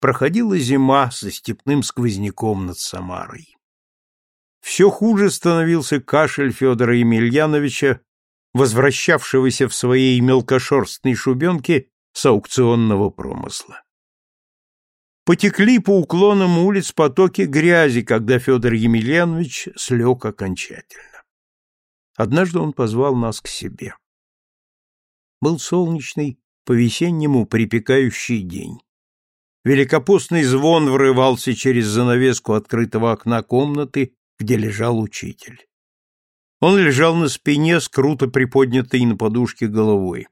проходила зима со степным сквозняком над Самарой. Все хуже становился кашель Федора Емельяновича, возвращавшегося в своей мелкошерстной шубенке с аукционного промысла. Потекли по уклонам улиц потоки грязи, когда Федор Емельянович слег окончательно. Однажды он позвал нас к себе. Был солнечный, по-весеннему припекающий день. Великопостный звон врывался через занавеску открытого окна комнаты, где лежал учитель. Он лежал на спине с круто приподнятой на подушке головой.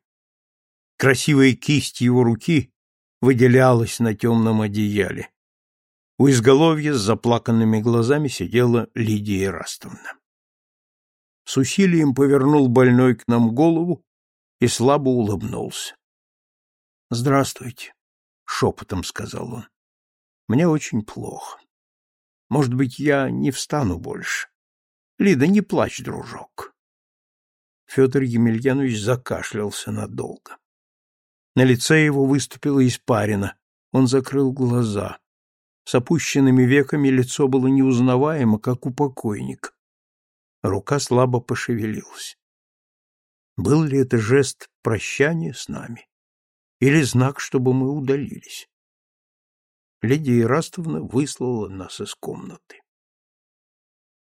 Красивая кисть его руки выделялась на темном одеяле. У изголовья с заплаканными глазами сидела Лидия Растовна. С усилием повернул больной к нам голову и слабо улыбнулся. — Здравствуйте, — шепотом сказал он. — Мне очень плохо. Может быть, я не встану больше. Лида, не плачь, дружок. Федор Емельянович закашлялся надолго. На лице его выступила испарина. Он закрыл глаза. С опущенными веками лицо было неузнаваемо, как у покойника. Рука слабо пошевелилась. Был ли это жест прощания с нами? Или знак, чтобы мы удалились? Лидия Ирастовна выслала нас из комнаты.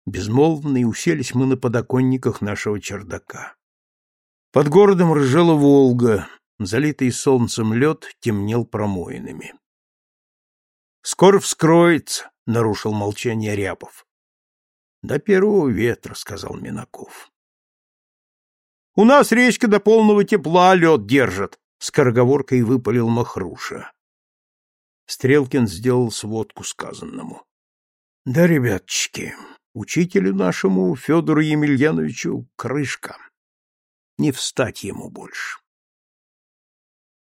Безмолвные уселись мы на подоконниках нашего чердака. Под городом рыжала Волга, залитый солнцем лед темнел промоинами. «Скоро вскроется», — нарушил молчание Ряпов. «До первого ветра», — сказал Минаков. «У нас речка до полного тепла лед держит», — скороговоркой выпалил Махруша. Стрелкин сделал сводку сказанному. «Да, ребяточки, учителю нашему Федору Емельяновичу крышка. Не встать ему больше».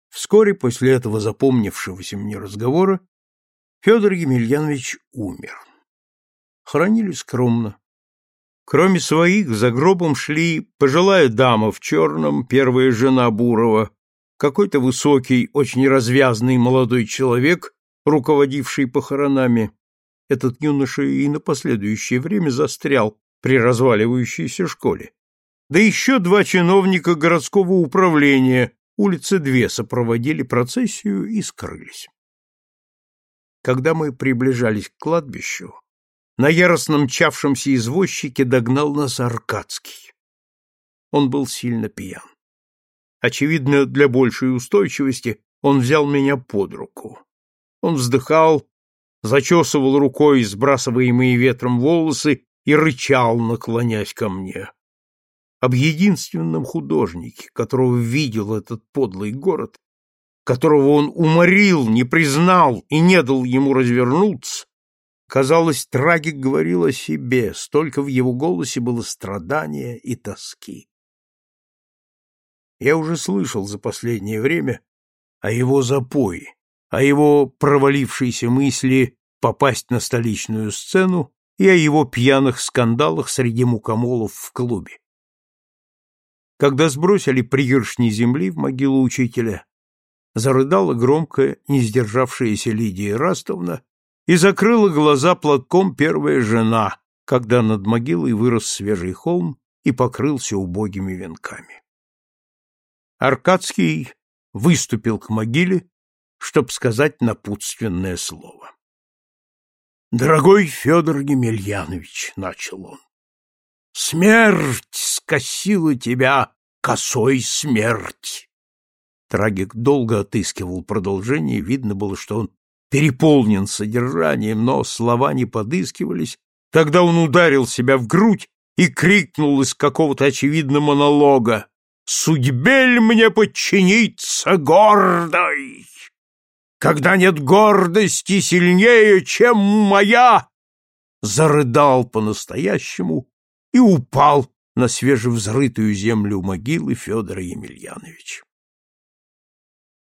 Вскоре после этого запомнившегося мне разговора Федор Емельянович умер. Хоронили скромно. Кроме своих, за гробом шли пожилая дама в черном, первая жена Бурова, какой-то высокий, очень развязный молодой человек, руководивший похоронами. Этот юноша и на последующее время застрял при разваливающейся школе. Да еще два чиновника городского управления, улицы две сопроводили процессию и скрылись. Когда мы приближались к кладбищу, на яростно мчавшемся извозчике догнал нас Аркадский. Он был сильно пьян. Очевидно, для большей устойчивости он взял меня под руку. Он вздыхал, зачесывал рукой сбрасываемые ветром волосы и рычал, наклонясь ко мне об единственном художнике, которого видел этот подлый город, которого он уморил, не признал и не дал ему развернуться, казалось, трагик говорил о себе, столько в его голосе было страдания и тоски. Я уже слышал за последнее время о его запое, о его провалившейся мысли попасть на столичную сцену и о его пьяных скандалах среди мукомолов в клубе. Когда сбросили пригоршни земли в могилу учителя, зарыдала громко не сдержавшаяся Лидия Растовна и закрыла глаза платком первая жена, когда над могилой вырос свежий холм и покрылся убогими венками. Аркадский выступил к могиле, чтоб сказать напутственное слово. «Дорогой Федор Емельянович», — начал он, Смерть скосила тебя, косой смерть. Трагик долго отыскивал продолжение, видно было, что он переполнен содержанием, но слова не подыскивались. Тогда он ударил себя в грудь и крикнул из какого-то очевидного монолога «Судьбе ли мне подчиниться гордой? Когда нет гордости сильнее, чем моя!» Зарыдал по-настоящему и упал на свежевзрытую землю могилы Федора Емельяновича.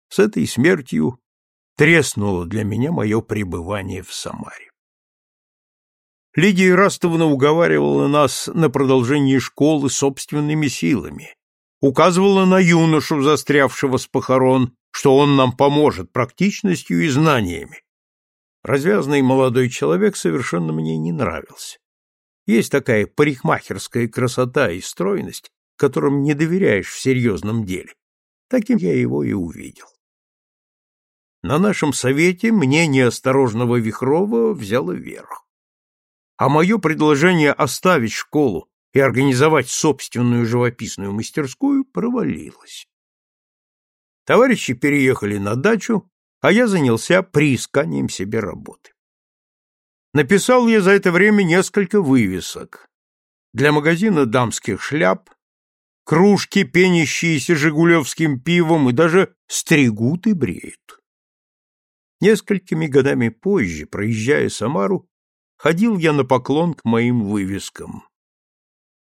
С этой смертью треснуло для меня мое пребывание в Самаре. Лидия Растовна уговаривала нас на продолжение школы собственными силами, указывала на юношу, застрявшего с похорон, что он нам поможет практичностью и знаниями, Развязный молодой человек совершенно мне не нравился. Есть такая парикмахерская красота и стройность, которым не доверяешь в серьезном деле. Таким я его и увидел. На нашем совете мнение осторожного Вихрова взяло верх. А мое предложение оставить школу и организовать собственную живописную мастерскую провалилось. Товарищи переехали на дачу, а я занялся приисканием себе работы. Написал я за это время несколько вывесок. Для магазина дамских шляп, кружки, пенящиеся жигулевским пивом, и даже стригут и бреют. Несколькими годами позже, проезжая Самару, ходил я на поклон к моим вывескам.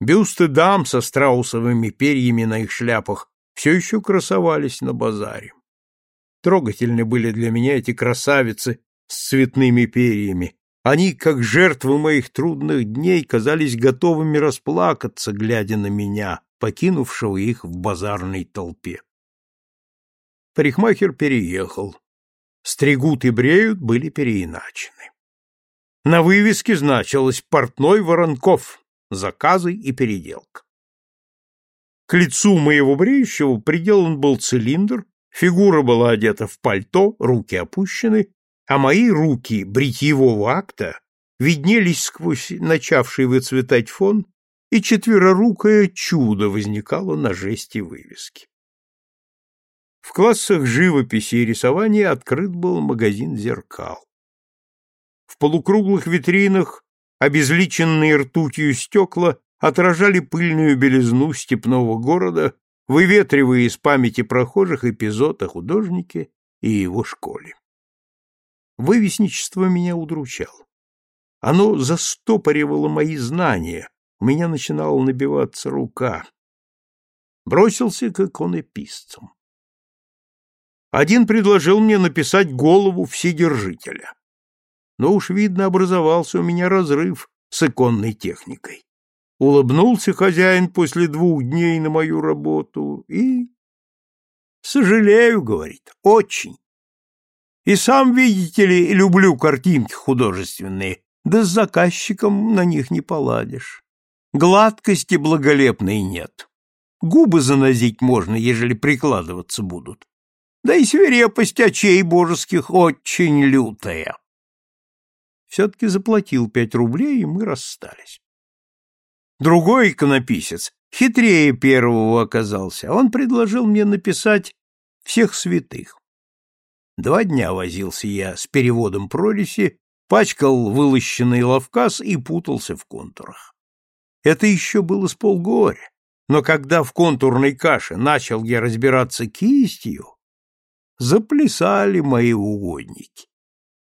Бюсты дам со страусовыми перьями на их шляпах все еще красовались на базаре. Трогательны были для меня эти красавицы с цветными перьями. Они, как жертвы моих трудных дней, казались готовыми расплакаться, глядя на меня, покинувшего их в базарной толпе. Парикмахер переехал. Стригут и бреют были переиначены. На вывеске значилось «Портной Воронков», «Заказы и переделка». К лицу моего бреющего приделан был цилиндр, фигура была одета в пальто, руки опущены, а мои руки бритьевого акта виднелись сквозь начавший выцветать фон, и четверорукое чудо возникало на жесте вывески. В классах живописи и рисования открыт был магазин зеркал. В полукруглых витринах обезличенные ртутью стекла отражали пыльную белизну степного города, выветривая из памяти прохожих эпизод о художнике и его школе. Вывесничество меня удручало. Оно застопоривало мои знания, у меня начинала набиваться рука. Бросился к иконописцам. Один предложил мне написать голову вседержителя. Но уж, видно, образовался у меня разрыв с иконной техникой. Улыбнулся хозяин после двух дней на мою работу и... «Сожалею», — говорит, — «очень. И сам, видите ли, люблю картинки художественные, да с заказчиком на них не поладишь. Гладкости благолепной нет. Губы занозить можно, ежели прикладываться будут. Да и свирепость очей божеских очень лютая. Все-таки заплатил пять рублей, и мы расстались. Другой иконописец, хитрее первого оказался, он предложил мне написать всех святых. Два дня возился я с переводом прорези, пачкал вылощенный лавкас и путался в контурах. Это еще было с полгоря, но когда в контурной каше начал я разбираться кистью, заплясали мои угодники.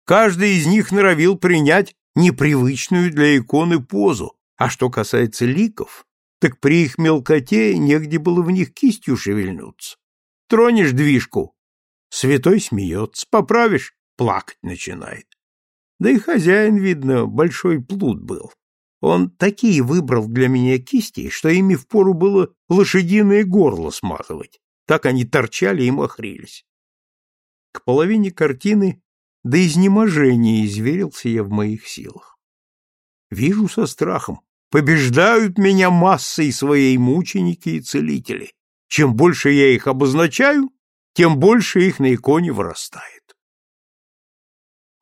Каждый из них норовил принять непривычную для иконы позу, а что касается ликов, так при их мелкоте негде было в них кистью шевельнуться. Тронешь движку, Святой смеется, поправишь — плакать начинает. Да и хозяин, видно, большой плут был. Он такие выбрал для меня кисти, что ими впору было лошадиное горло смазывать. Так они торчали и махрились. К половине картины до изнеможения изверился я в моих силах. Вижу со страхом, побеждают меня массой своей мученики и целители. Чем больше я их обозначаю, тем больше их на иконе вырастает.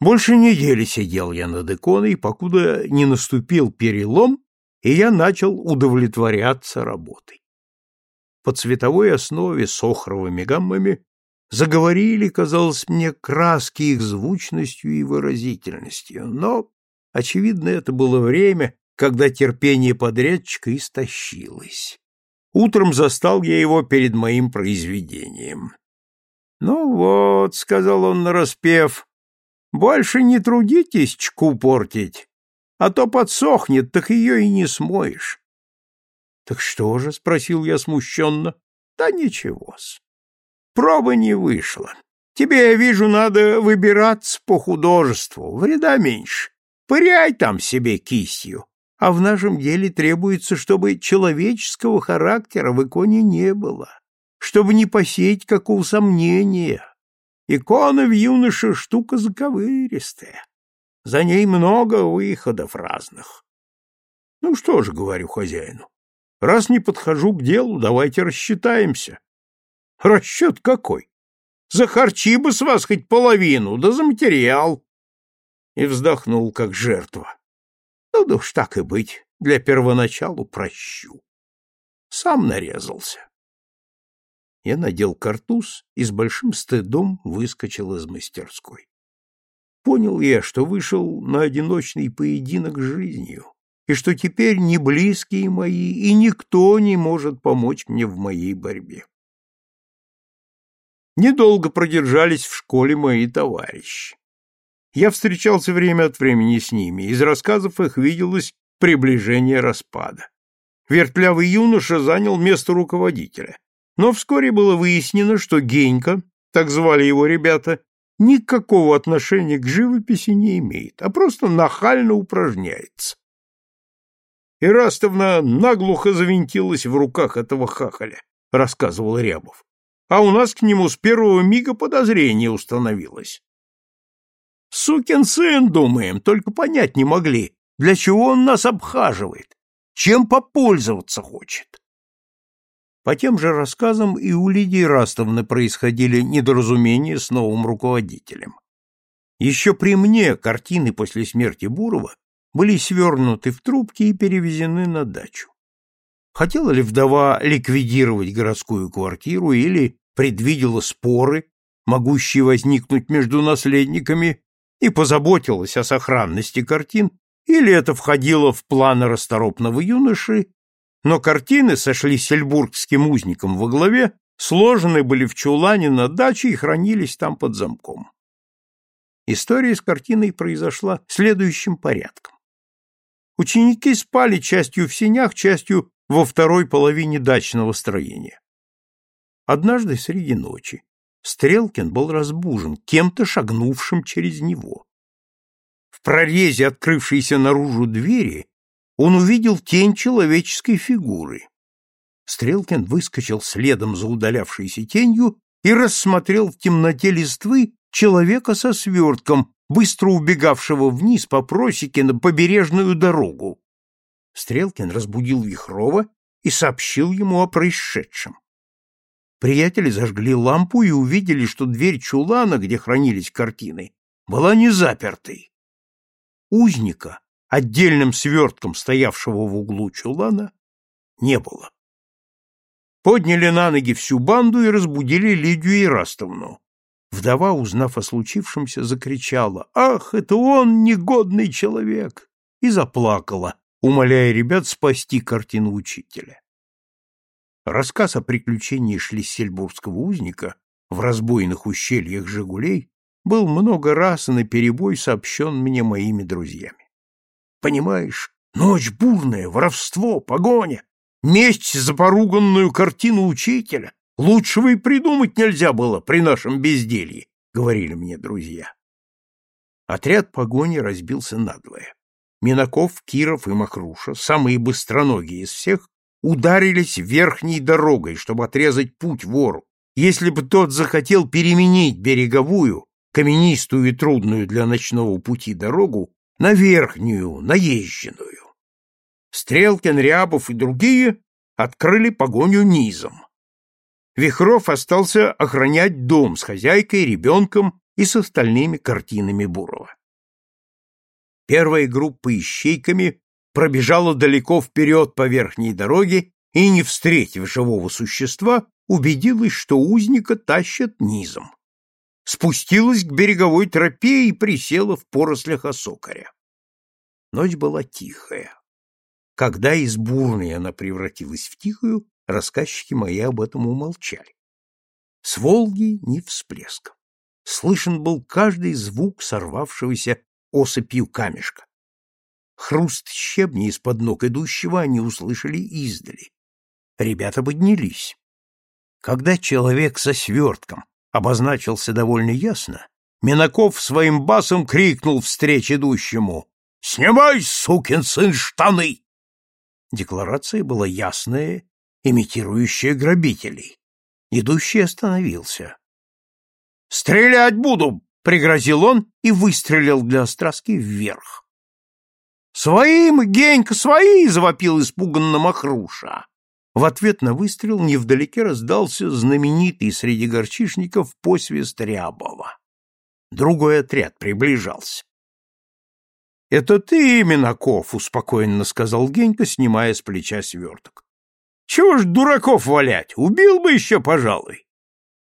Больше недели сидел я над иконой, покуда не наступил перелом, и я начал удовлетворяться работой. По цветовой основе с охровыми гаммами заговорили, казалось мне, краски их звучностью и выразительностью, но, очевидно, это было время, когда терпение подрядчика истощилось. Утром застал я его перед моим произведением. Ну вот, сказал он нараспев, больше не трудитесь чку портить, а то подсохнет, так ее и не смоешь. Так что же, спросил я смущенно. Да ничего-с. Проба не вышла. Тебе, я вижу, надо выбираться по художеству, вреда меньше. Пыряй там себе кистью. А в нашем деле требуется, чтобы человеческого характера в иконе не было чтобы не посеять какого сомнения. Икона в юноше штука заковыристая. За ней много выходов разных. Ну что же, говорю хозяину, раз не подхожу к делу, давайте рассчитаемся. Расчет какой? За харчи бы с вас хоть половину, да за материал. И вздохнул, как жертва. Ну да уж так и быть, для первоначалу прощу. Сам нарезался. Я надел картуз и с большим стыдом выскочил из мастерской. Понял я, что вышел на одиночный поединок с жизнью, и что теперь ни близкие мои, и никто не может помочь мне в моей борьбе. Недолго продержались в школе мои товарищи. Я встречался время от времени с ними, из рассказов их виделось приближение распада. Вертлявый юноша занял место руководителя, но вскоре было выяснено, что Генька, так звали его ребята, никакого отношения к живописи не имеет, а просто нахально упражняется. Ирастовна наглухо завинтилась в руках этого хахаля, рассказывал Рябов. А у нас к нему с первого мига подозрение установилось. Сукин сын, думаем, только понять не могли, для чего он нас обхаживает, чем попользоваться хочет. По тем же рассказам и у Лидии Растовны происходили недоразумения с новым руководителем. Еще при мне картины после смерти Бурова были свернуты в трубки и перевезены на дачу. Хотела ли вдова ликвидировать городскую квартиру или предвидела споры, могущие возникнуть между наследниками, и позаботилась о сохранности картин, или это входило в планы расторопного юноши но картины сошли сельбургским узником во главе, сложены были в чулане на даче и хранились там под замком. История с картиной произошла следующим порядком. Ученики спали частью в сенях, частью во второй половине дачного строения. Однажды среди ночи Стрелкин был разбужен кем-то шагнувшим через него. В прорезе открывшейся наружу двери он увидел тень человеческой фигуры. Стрелкин выскочил следом за удалявшейся тенью и рассмотрел в темноте листвы человека со свертком, быстро убегавшего вниз по просеке на побережную дорогу. Стрелкин разбудил Вихрова и сообщил ему о происшедшем. Приятели зажгли лампу и увидели, что дверь чулана, где хранились картины, была не запертой. Узника, отдельным свертком стоявшего в углу чулана, не было. Подняли на ноги всю банду и разбудили Лидию Ирастовну. Вдова, узнав о случившемся, закричала «Ах, это он, негодный человек!» и заплакала, умоляя ребят спасти картину учителя. Рассказ о приключении шлиссельбургского узника в разбойных ущельях «Жигулей» был много раз и наперебой сообщен мне моими друзьями. Понимаешь, ночь бурная, воровство, погоня, месть за поруганную картину учителя. Лучшего и придумать нельзя было при нашем безделье, говорили мне друзья. Отряд погони разбился надвое. Минаков, Киров и Махруша, самые быстроногие из всех, ударились верхней дорогой, чтобы отрезать путь вору. Если бы тот захотел переменить береговую, каменистую и трудную для ночного пути дорогу, на верхнюю, наезженную. Стрелкин, Рябов и другие открыли погоню низом. Вихров остался охранять дом с хозяйкой, ребенком и с остальными картинами Бурова. Первая группа ищейками пробежала далеко вперед по верхней дороге и, не встретив живого существа, убедилась, что узника тащат низом спустилась к береговой тропе и присела в порослях осокаря. Ночь была тихая. Когда из бурной она превратилась в тихую, рассказчики мои об этом умолчали. С Волги ни всплеска. Слышен был каждый звук сорвавшегося осыпью камешка. Хруст щебня из-под ног идущего они услышали издали. Ребята поднялись. Когда человек со свертком обозначился довольно ясно, Минаков своим басом крикнул встреч идущему «Снимай, сукин сын, штаны!» Декларация была ясная, имитирующая грабителей. Идущий остановился. «Стрелять буду!» — пригрозил он и выстрелил для остраски вверх. «Свои мы, Генька, свои!» — завопил испуганно Махруша. В ответ на выстрел невдалеке раздался знаменитый среди горчишников посвист Рябова. Другой отряд приближался. — Это ты, Минаков, — успокоенно сказал Генька, снимая с плеча сверток. — Чего ж дураков валять? Убил бы еще, пожалуй.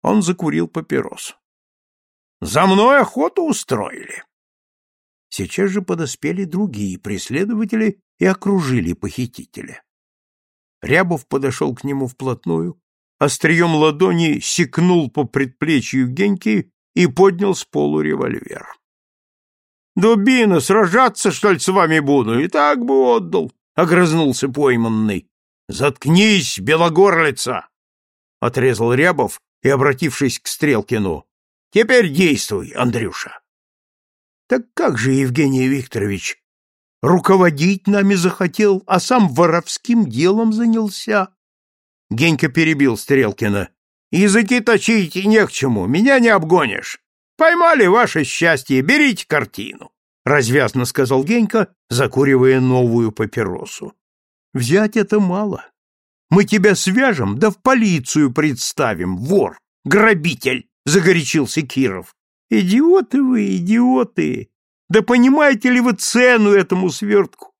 Он закурил папирос. — За мной охоту устроили. Сейчас же подоспели другие преследователи и окружили похитителя. Рябов подошел к нему вплотную, острием ладони секнул по предплечью Геньки и поднял с полу револьвер. «Дубина, сражаться, что ли, с вами буду? И так бы отдал!» — огрызнулся пойманный. «Заткнись, белогорлица!» — отрезал Рябов и, обратившись к Стрелкину, «Теперь действуй, Андрюша!» «Так как же, Евгений Викторович, руководить нами захотел, а сам воровским делом занялся?» Генька перебил Стрелкина. «Языки точить не к чему, меня не обгонишь. Поймали ваше счастье, берите картину, развязно сказал Генька, закуривая новую папиросу. Взять это мало. Мы тебя свяжем, да в полицию представим, вор, грабитель, загорячился Киров. Идиоты вы, идиоты! Да понимаете ли вы цену этому свертку?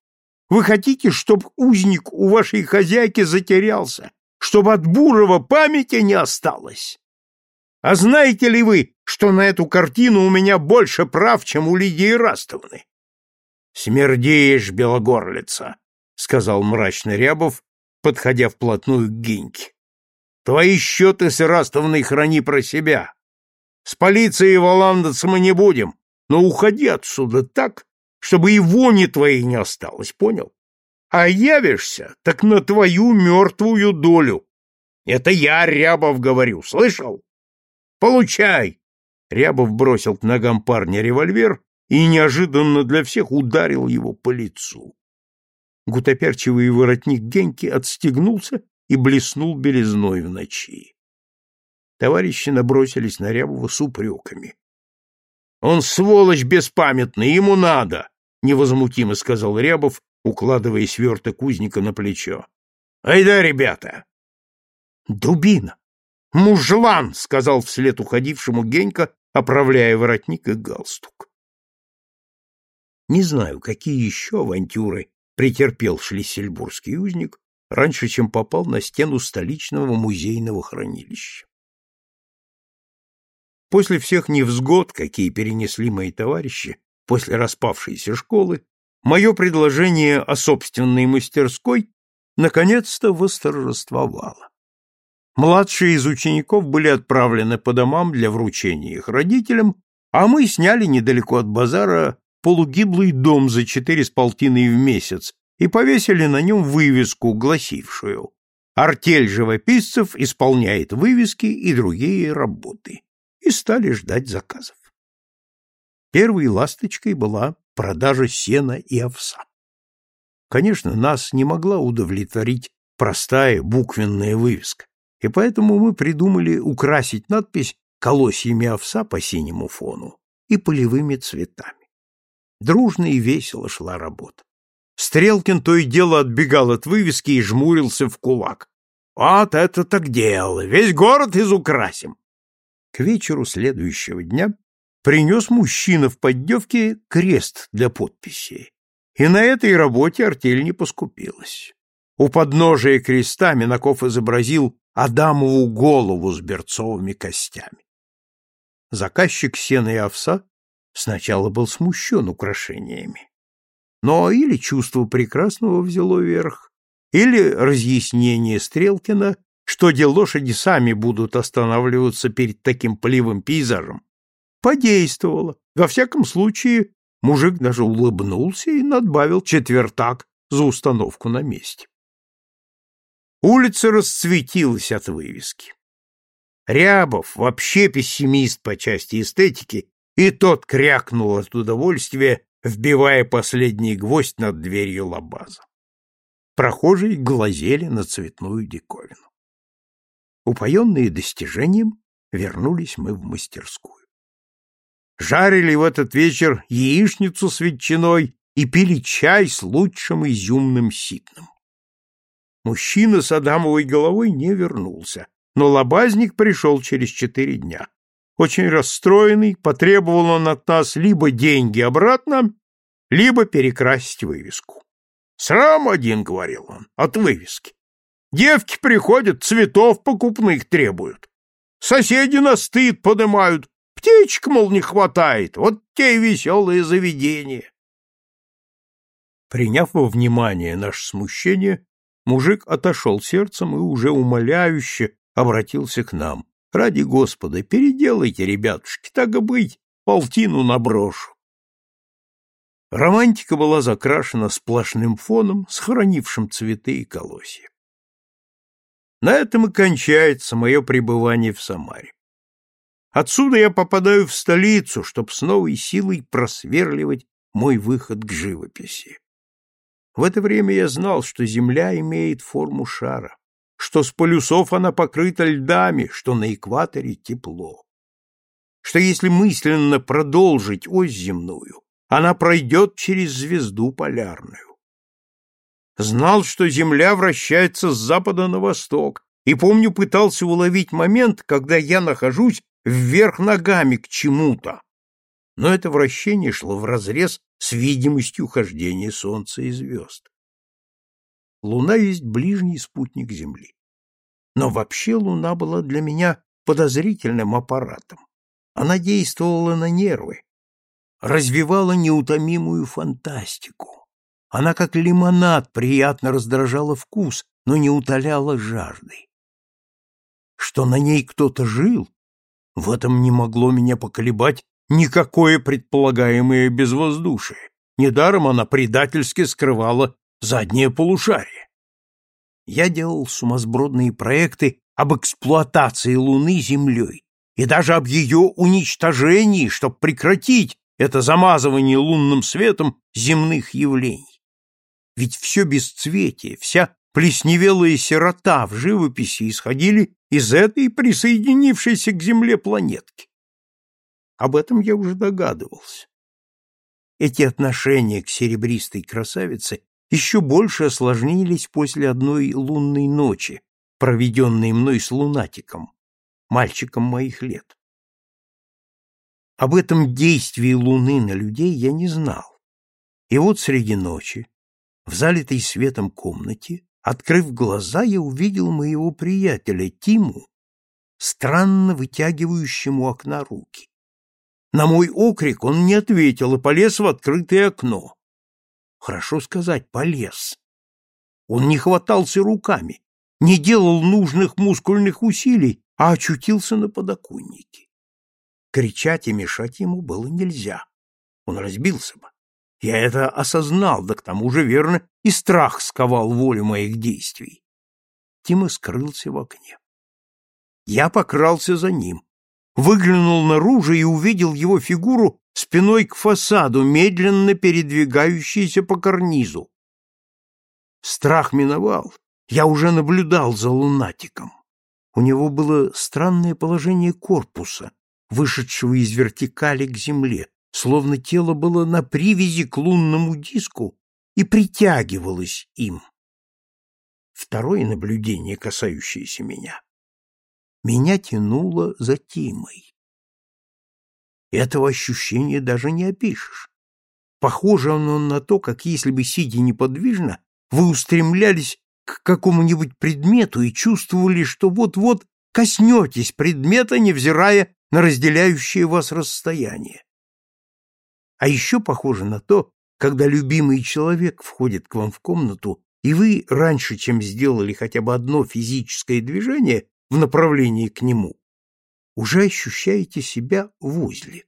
Вы хотите, чтобы узник у вашей хозяйки затерялся, чтобы от Бурова памяти не осталось? А знаете ли вы, что на эту картину у меня больше прав, чем у Лидии Растовны? — Смердеешь, белогорлица, — сказал мрачно Рябов, подходя вплотную к Гиньке. — Твои счеты с Растовной храни про себя. С полицией валандаться мы не будем, но уходи отсюда так, чтобы и вони твоей не осталось, понял? А явишься, так на твою мертвую долю. Это я, Рябов, говорю, слышал? Получай! Рябов бросил к ногам парня револьвер и неожиданно для всех ударил его по лицу. Гутоперчивый воротник Геньки отстегнулся и блеснул белизной в ночи. Товарищи набросились на Рябова с упреками. — Он сволочь беспамятный, ему надо! — невозмутимо сказал Рябов, укладывая сверток узника на плечо. — Айда, ребята! — Дубина! «Мужлан!» — сказал вслед уходившему Генька, оправляя воротник и галстук. Не знаю, какие еще авантюры претерпел шлиссельбургский узник раньше, чем попал на стену столичного музейного хранилища. После всех невзгод, какие перенесли мои товарищи после распавшейся школы, мое предложение о собственной мастерской наконец-то восторжествовало. Младшие из учеников были отправлены по домам для вручения их родителям, а мы сняли недалеко от базара полугиблый дом за четыре с полтиной в месяц и повесили на нем вывеску, гласившую «Артель живописцев исполняет вывески и другие работы» и стали ждать заказов. Первой ласточкой была продажа сена и овса. Конечно, нас не могла удовлетворить простая буквенная вывеска и поэтому мы придумали украсить надпись колосьями овса по синему фону и полевыми цветами. Дружно и весело шла работа. Стрелкин то и дело отбегал от вывески и жмурился в кулак. «Вот это так дело! Весь город изукрасим!» К вечеру следующего дня принес мужчина в поддевке крест для подписи, и на этой работе артель не поскупилась. У подножия креста Минаков изобразил Адамову голову с берцовыми костями. Заказчик сена и овса сначала был смущен украшениями. Но или чувство прекрасного взяло верх, или разъяснение Стрелкина, что где лошади сами будут останавливаться перед таким полевым пейзажем, подействовало. Во всяком случае, мужик даже улыбнулся и надбавил четвертак за установку на месте. Улица расцветилась от вывески. Рябов, вообще пессимист по части эстетики, и тот крякнул от удовольствия, вбивая последний гвоздь над дверью лабаза. Прохожие глазели на цветную диковину. Упоенные достижением, вернулись мы в мастерскую. жарили в этот вечер яичницу с ветчиной и пили чай с лучшим изюмным ситным. Мужчина с Адамовой головой не вернулся, но лобазник пришел через четыре дня. Очень расстроенный, потребовал он от нас либо деньги обратно, либо перекрасить вывеску. «Срам один», — говорил он, — «от вывески. Девки приходят, цветов покупных требуют. Соседи на стыд подымают. Птичек, мол, не хватает. Вот те и веселые заведения». Приняв во внимание наше смущение, мужик отошел сердцем и уже умоляюще обратился к нам. «Ради Господа, переделайте, ребятушки, так и быть, полтину наброшу». Романтика была закрашена сплошным фоном, сохранившим цветы и колосья. На этом и кончается мое пребывание в Самаре. Отсюда я попадаю в столицу, чтобы с новой силой просверливать мой выход к живописи. В это время я знал, что Земля имеет форму шара, что с полюсов она покрыта льдами, что на экваторе тепло, что если мысленно продолжить ось земную, она пройдет через звезду полярную. Знал, что Земля вращается с запада на восток, и, помню, пытался уловить момент, когда я нахожусь вверх ногами к чему-то. Но это вращение шло вразрез с видимостью хождения Солнца и звезд. Луна есть ближний спутник Земли. Но вообще Луна была для меня подозрительным аппаратом. Она действовала на нервы, развивала неутомимую фантастику. Она, как лимонад, приятно раздражала вкус, но не утоляла жажды. Что на ней кто-то жил, в этом не могло меня поколебать никакое предполагаемое безвоздушие. Недаром она предательски скрывала заднее полушарие. Я делал сумасбродные проекты об эксплуатации Луны Землей и даже об ее уничтожении, чтобы прекратить это замазывание лунным светом земных явлений. Ведь все бесцветие, вся плесневелая серота в живописи исходили из этой присоединившейся к Земле планетки. Об этом я уже догадывался. Эти отношения к серебристой красавице еще больше осложнились после одной лунной ночи, проведенной мной с лунатиком, мальчиком моих лет. Об этом действии Луны на людей я не знал. И вот среди ночи, в залитой светом комнате, открыв глаза, я увидел моего приятеля Тиму, странно вытягивающему окна руки. На мой окрик он не ответил и полез в открытое окно. Хорошо сказать, полез. Он не хватался руками, не делал нужных мускульных усилий, а очутился на подоконнике. Кричать и мешать ему было нельзя. Он разбился бы. Я это осознал, да к тому же, верно, и страх сковал волю моих действий. Тима скрылся в окне. Я покрался за ним, выглянул наружу и увидел его фигуру спиной к фасаду, медленно передвигающейся по карнизу. Страх миновал. Я уже наблюдал за лунатиком. У него было странное положение корпуса, вышедшего из вертикали к земле, словно тело было на привязи к лунному диску и притягивалось им. Второе наблюдение, касающееся меня. Меня тянуло за Тимой. Этого ощущения даже не опишешь. Похоже оно на то, как если бы, сидя неподвижно, вы устремлялись к какому-нибудь предмету и чувствовали, что вот-вот коснетесь предмета, невзирая на разделяющее вас расстояние. А еще похоже на то, когда любимый человек входит к вам в комнату, и вы, раньше, чем сделали хотя бы одно физическое движение в направлении к нему, уже ощущаете себя возле.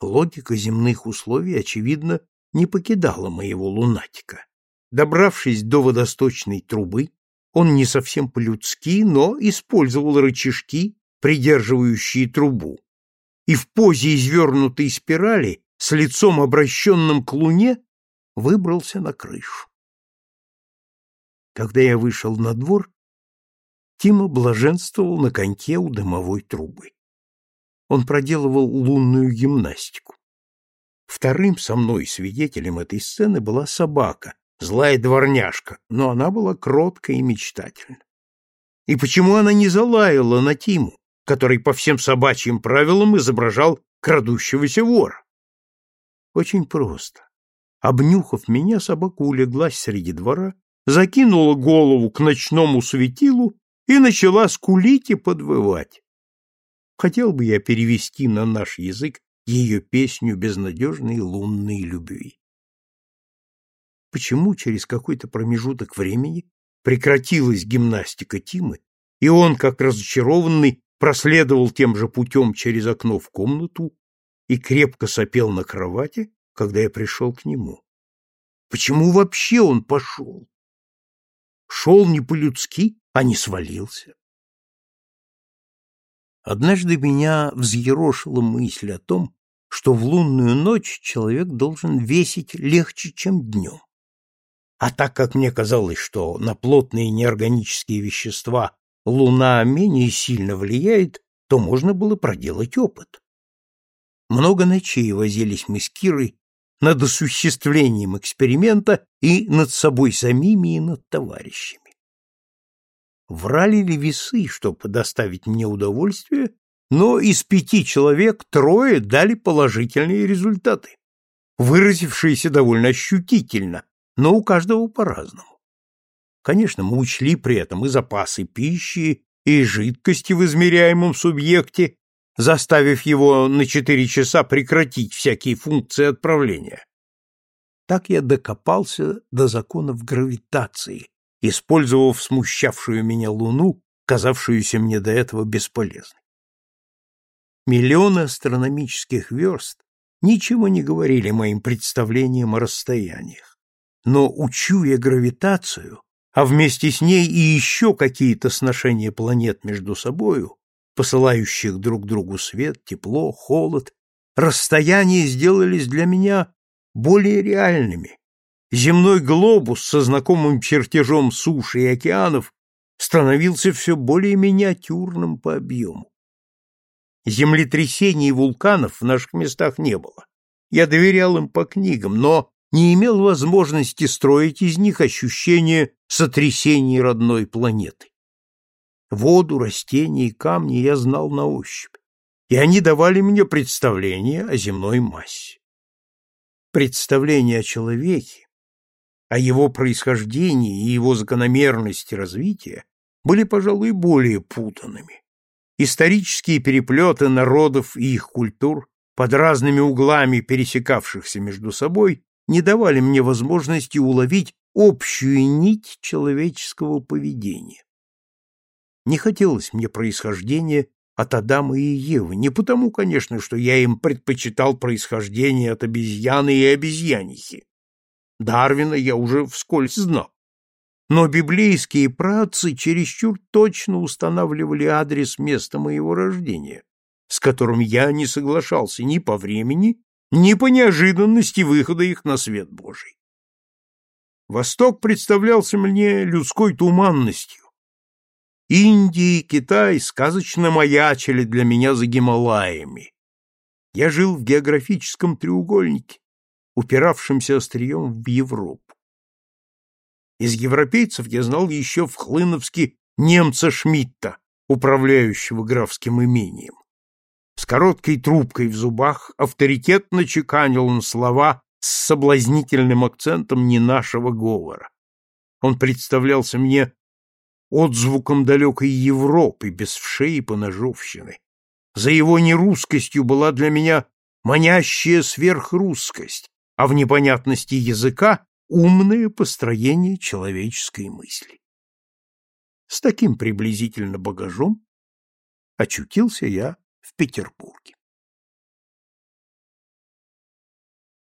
Логика земных условий, очевидно, не покидала моего лунатика. Добравшись до водосточной трубы, он не совсем по-людски, но использовал рычажки придерживающие трубу, и в позе извернутой спирали с лицом обращенным к луне выбрался на крышу. Когда я вышел на двор, Тима блаженствовал на коньке у дымовой трубы. он проделывал лунную гимнастику. Вторым со мной свидетелем этой сцены была собака, злая дворняжка, но она была кротка и мечтательна. И почему она не залаяла на Тиму, который по всем собачьим правилам изображал крадущегося вора? Очень просто. Обнюхав меня, собака улеглась среди двора, закинула голову к ночному светилу и начала скулить и подвывать. Хотел бы я перевести на наш язык ее песню безнадежной лунной любви. Почему через какой-то промежуток времени прекратилась гимнастика Тимы, и он, как разочарованный, проследовал тем же путем через окно в комнату и крепко сопел на кровати, когда я пришел к нему. Почему вообще он пошел? Шел не по-людски, а не свалился. Однажды меня взъерошила мысль о том, что в лунную ночь человек должен весить легче, чем днем. А так как мне казалось, что на плотные неорганические вещества луна менее сильно влияет, то можно было проделать опыт. Много ночей возились мы с Кирой над осуществлением эксперимента и над собой самими, и над товарищами. Врали ли весы, чтобы доставить мне удовольствие, но из пяти человек трое дали положительные результаты, выразившиеся довольно ощутительно, но у каждого по-разному. Конечно, мы учли при этом и запасы пищи, и жидкости в измеряемом субъекте, заставив его на четыре часа прекратить всякие функции отправления. Так я докопался до законов гравитации, использовав смущавшую меня луну, казавшуюся мне до этого бесполезной. Миллионы астрономических верст ничего не говорили моим представлениям о расстояниях. Но, учуя гравитацию, а вместе с ней и еще какие-то сношения планет между собою, посылающих друг другу свет, тепло, холод, расстояния сделались для меня более реальными, земной глобус со знакомым чертежом суши и океанов становился все более миниатюрным по объему. Землетрясений и вулканов в наших местах не было. Я доверял им по книгам, но не имел возможности строить из них ощущение сотрясений родной планеты. Воду, растения и камни я знал на ощупь, и они давали мне представление о земной массе. Представление о человеке о его происхождении и его закономерности развития были, пожалуй, более путанными. Исторические переплеты народов и их культур, под разными углами пересекавшихся между собой, не давали мне возможности уловить общую нить человеческого поведения. Не хотелось мне происхождения от Адама и Евы, не потому, конечно, что я им предпочитал происхождение от обезьяны и обезьянихи, Дарвина я уже вскользь знал. Но библейские праотцы чересчур точно устанавливали адрес места моего рождения, с которым я не соглашался ни по времени, ни по неожиданности выхода их на свет Божий. Восток представлялся мне людской туманностью. Индия и Китай сказочно маячили для меня за Гималаями. Я жил в географическом треугольнике, упиравшимся острием в Европу. Из европейцев я знал еще в Хлыновске немца Шмидта, управляющего графским имением. С короткой трубкой в зубах авторитетно чеканил он слова с соблазнительным акцентом не нашего говора. Он представлялся мне отзвуком далекой Европы, без вшей и поножовщины. За его нерусскостью была для меня манящая сверхрусскость, а в непонятности языка умное построение человеческой мысли. С таким приблизительно багажом очутился я в Петербурге.